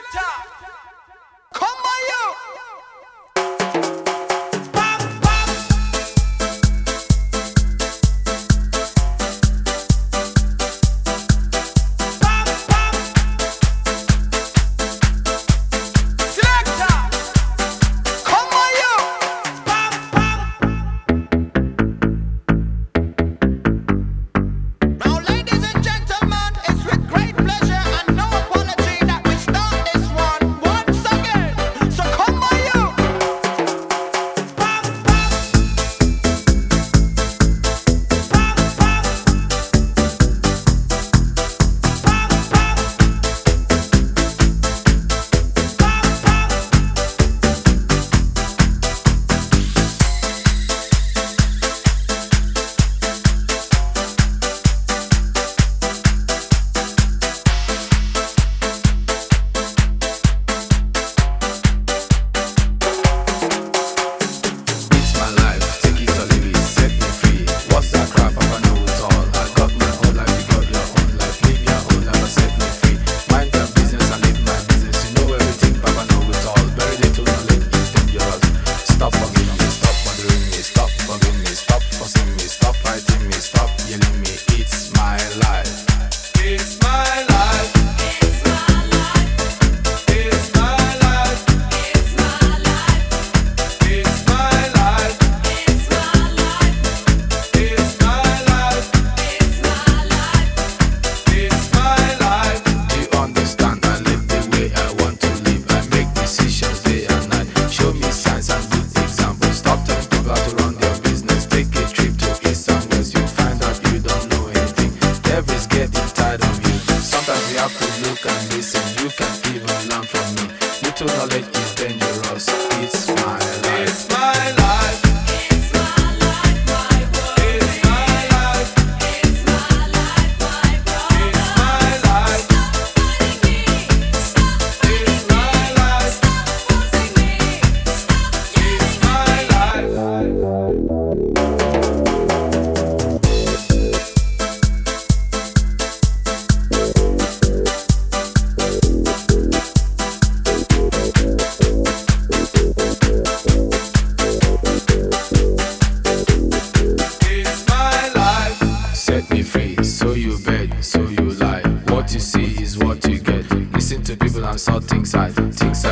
クターこんばんよ and saw things I things I do, I do them no more things I say, I